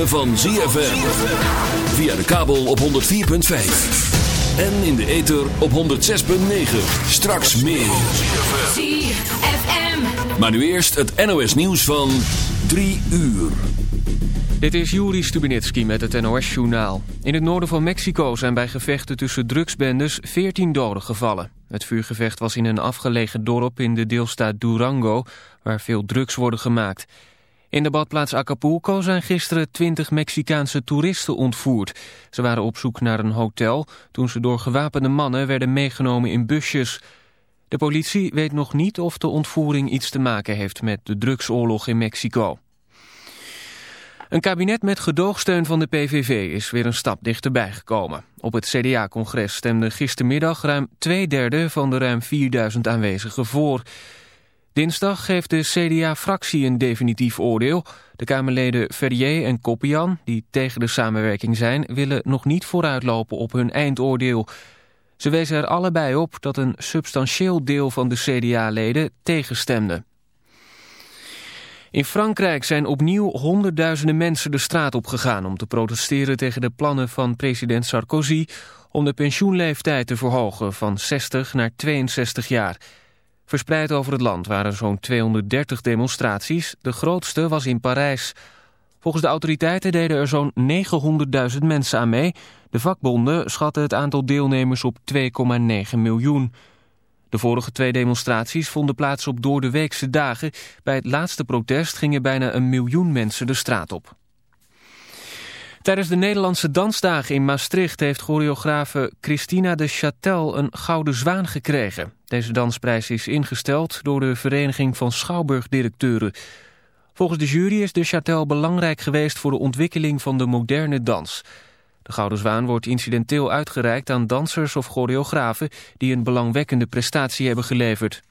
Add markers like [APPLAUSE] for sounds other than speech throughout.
ritme van ZFM. Via de kabel op 104.5. En in de ether op 106.9. Straks meer. ZFM. Maar nu eerst het NOS nieuws van 3 uur. Dit is Juri Stubenitski met het NOS-journaal. In het noorden van Mexico zijn bij gevechten tussen drugsbendes 14 doden gevallen. Het vuurgevecht was in een afgelegen dorp in de deelstaat Durango... waar veel drugs worden gemaakt. In de badplaats Acapulco zijn gisteren 20 Mexicaanse toeristen ontvoerd. Ze waren op zoek naar een hotel toen ze door gewapende mannen werden meegenomen in busjes. De politie weet nog niet of de ontvoering iets te maken heeft met de drugsoorlog in Mexico. Een kabinet met gedoogsteun van de PVV is weer een stap dichterbij gekomen. Op het CDA-congres stemde gistermiddag ruim twee derde van de ruim 4000 aanwezigen voor. Dinsdag geeft de CDA-fractie een definitief oordeel. De Kamerleden Ferrier en Koppian, die tegen de samenwerking zijn... willen nog niet vooruitlopen op hun eindoordeel. Ze wezen er allebei op dat een substantieel deel van de CDA-leden tegenstemde. In Frankrijk zijn opnieuw honderdduizenden mensen de straat opgegaan... om te protesteren tegen de plannen van president Sarkozy... om de pensioenleeftijd te verhogen van 60 naar 62 jaar... Verspreid over het land waren zo'n 230 demonstraties. De grootste was in Parijs. Volgens de autoriteiten deden er zo'n 900.000 mensen aan mee. De vakbonden schatten het aantal deelnemers op 2,9 miljoen. De vorige twee demonstraties vonden plaats op doordeweekse dagen. Bij het laatste protest gingen bijna een miljoen mensen de straat op. Tijdens de Nederlandse dansdagen in Maastricht heeft choreografe Christina de Châtel een gouden zwaan gekregen. Deze dansprijs is ingesteld door de Vereniging van Schouwburgdirecteuren. Volgens de jury is de Châtel belangrijk geweest voor de ontwikkeling van de moderne dans. De Gouden Zwaan wordt incidenteel uitgereikt aan dansers of choreografen die een belangwekkende prestatie hebben geleverd.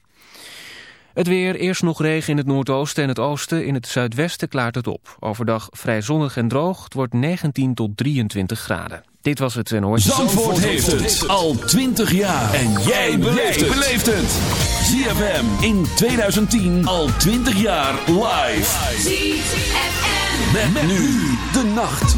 Het weer, eerst nog regen in het noordoosten en het oosten. In het zuidwesten klaart het op. Overdag vrij zonnig en droog. Het wordt 19 tot 23 graden. Dit was het NOS. Zandvoort heeft het al 20 jaar. En jij beleeft het. ZFM in 2010 al 20 jaar live. ZFM. Met, nu de nacht.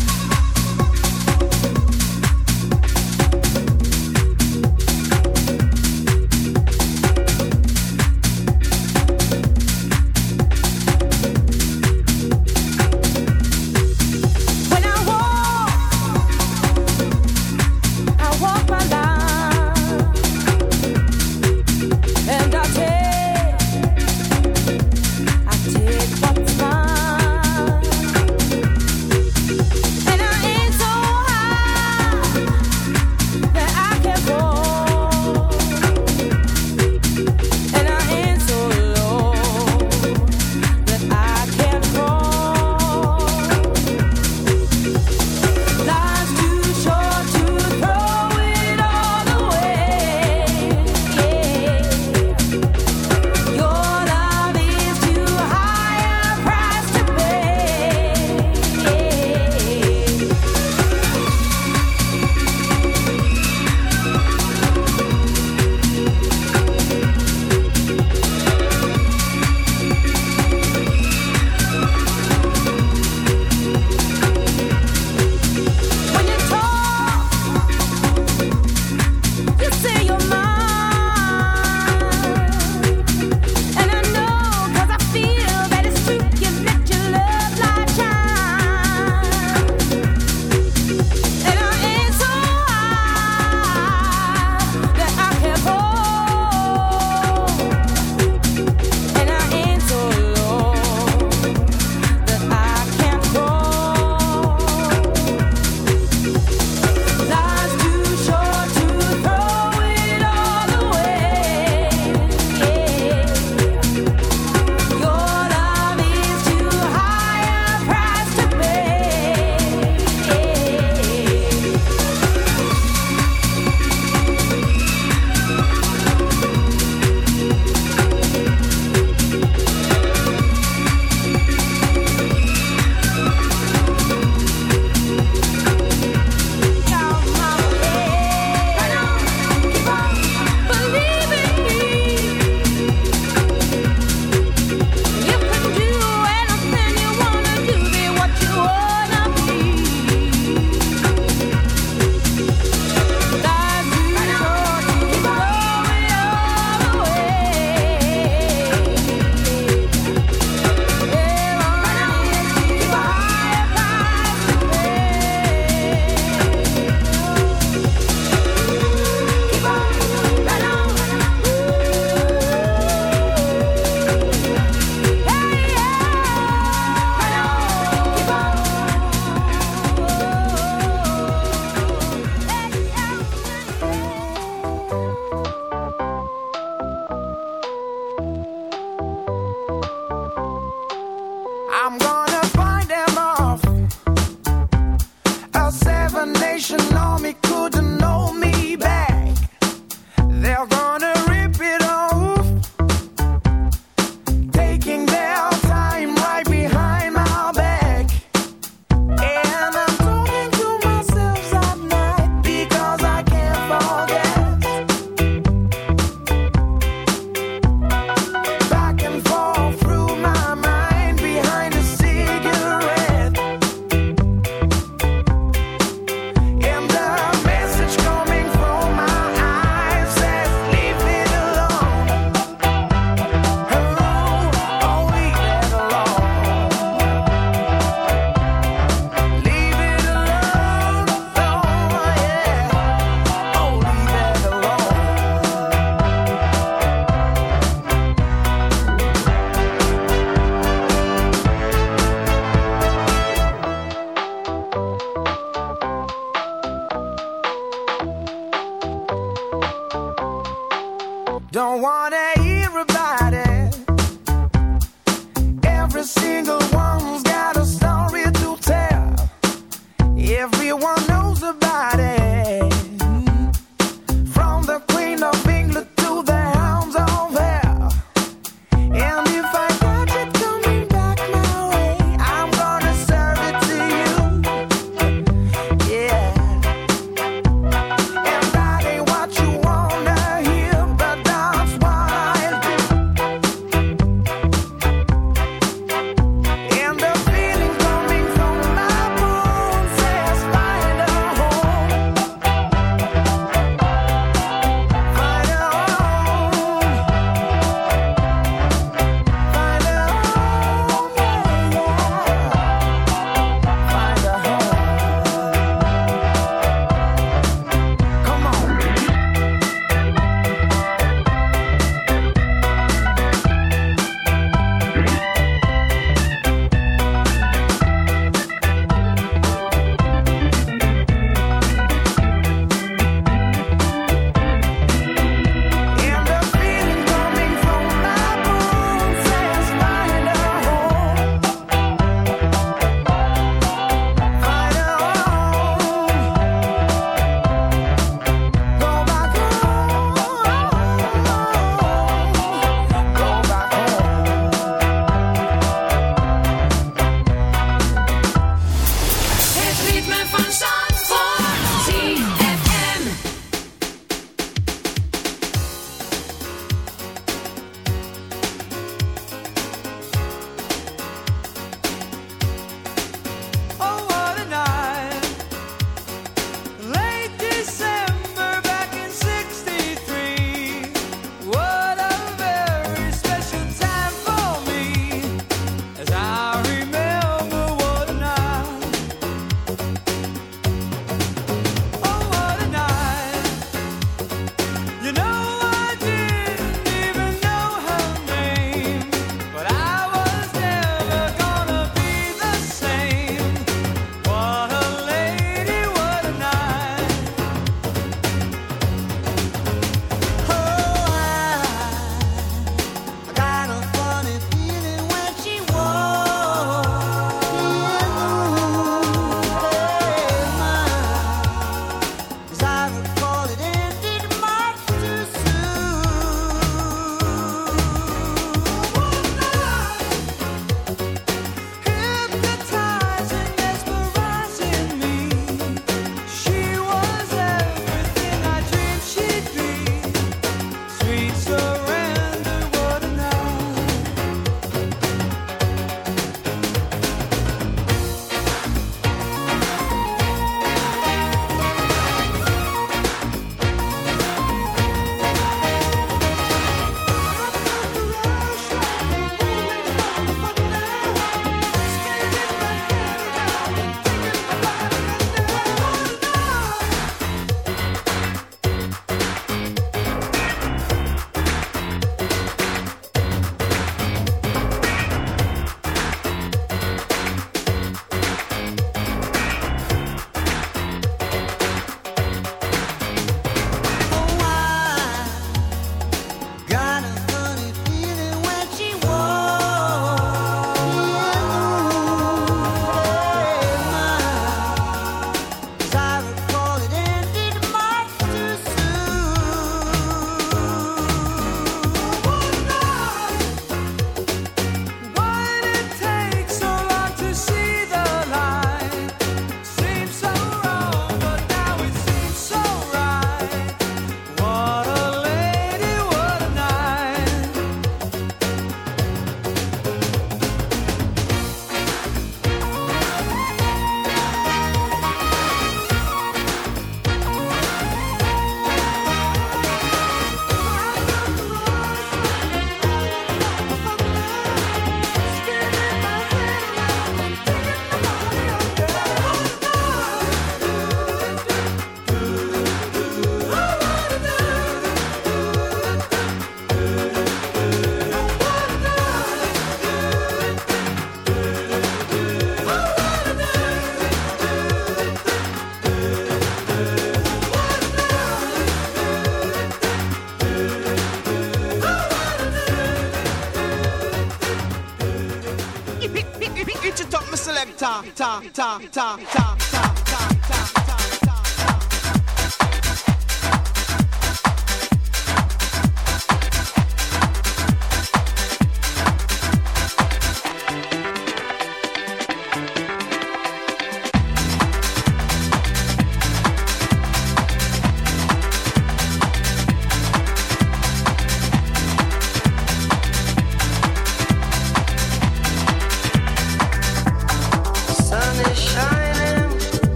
Ta ta ta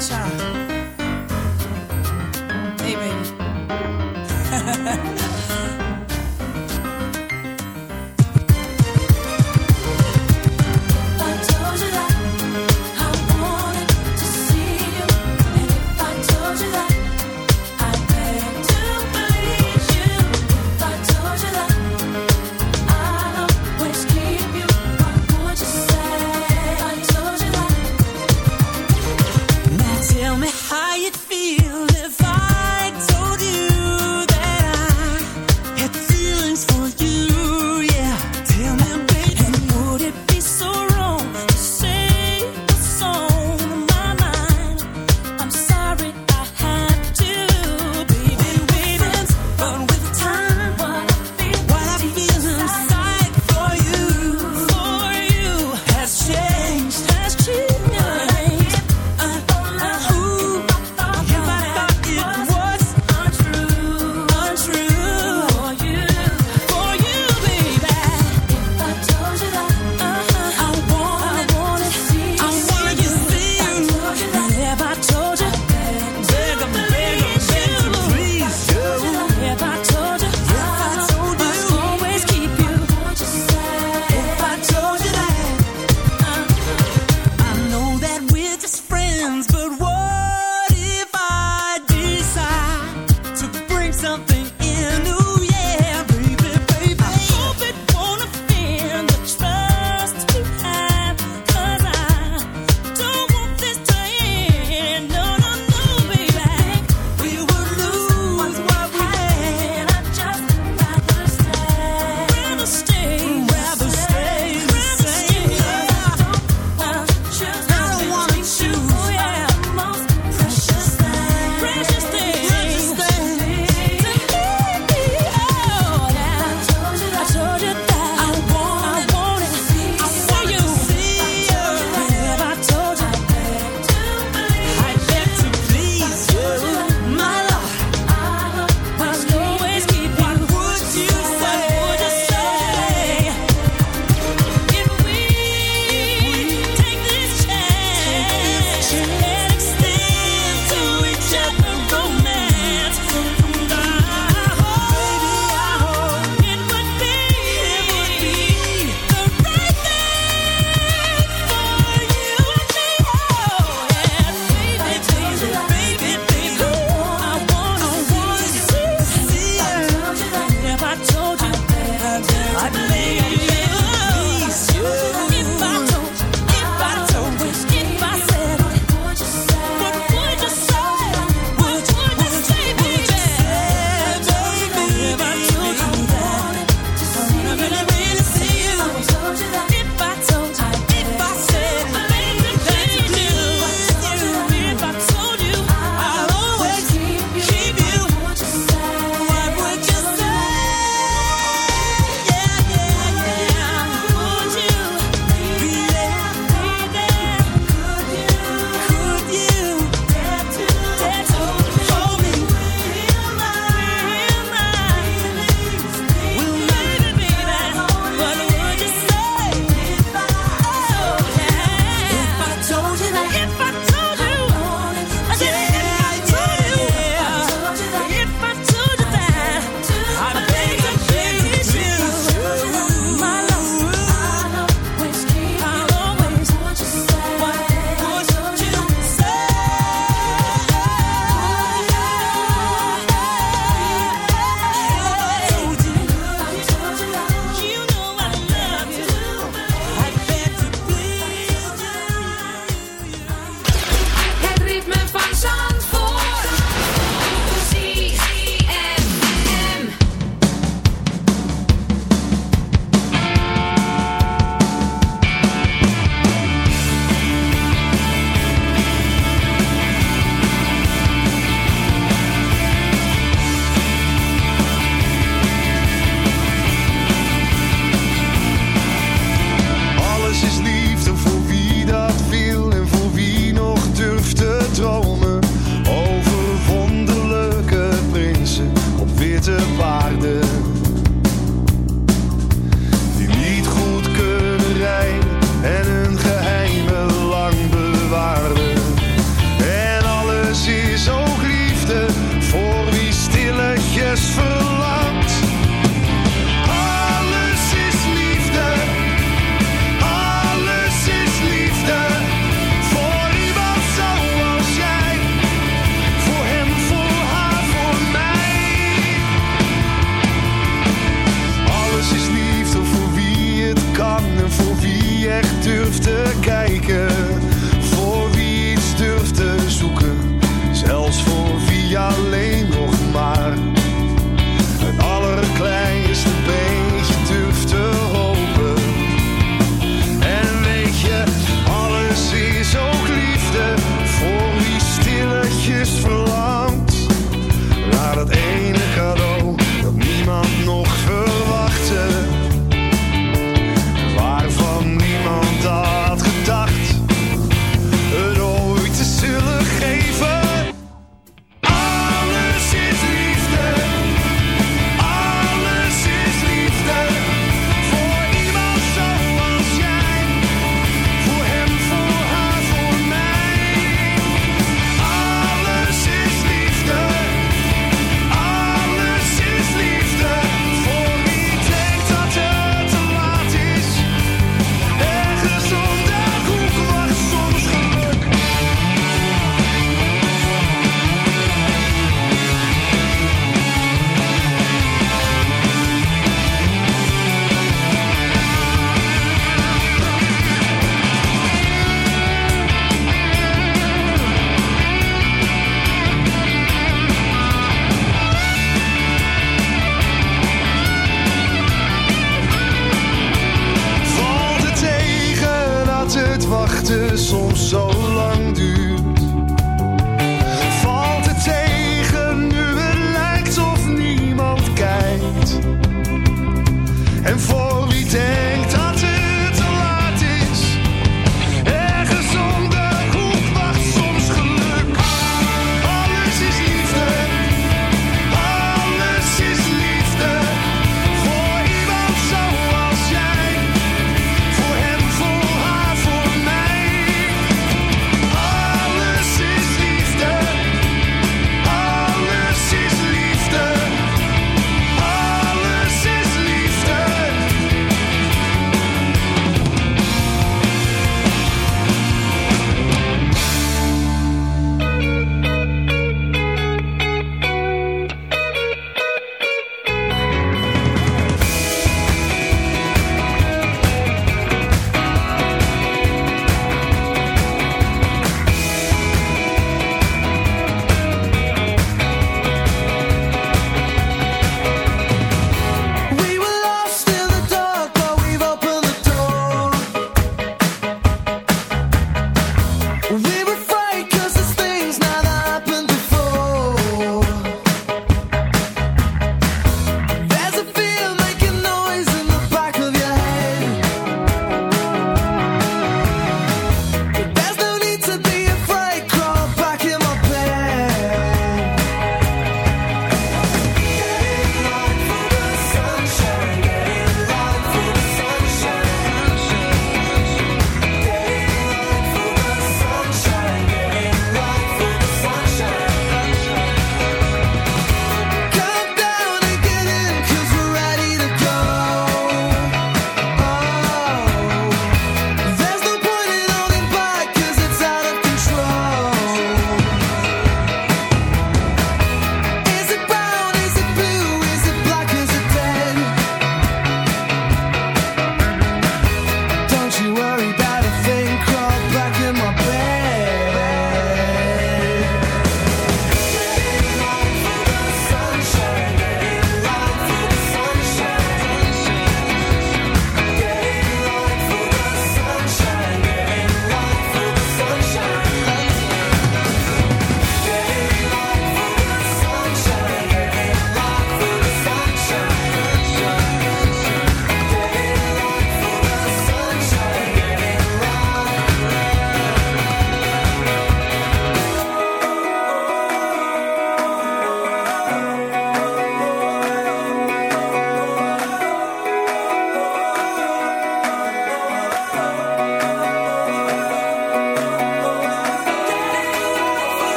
child. Hey, baby. [LAUGHS]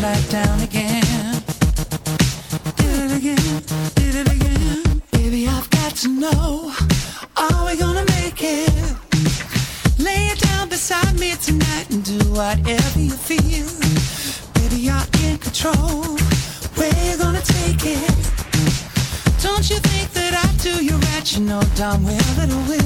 down again. Did it again, did it again. Baby, I've got to know, are we gonna make it? Lay it down beside me tonight and do whatever you feel. Baby, you're in control. Where you gonna take it? Don't you think that I do you right? You know damn well that I will.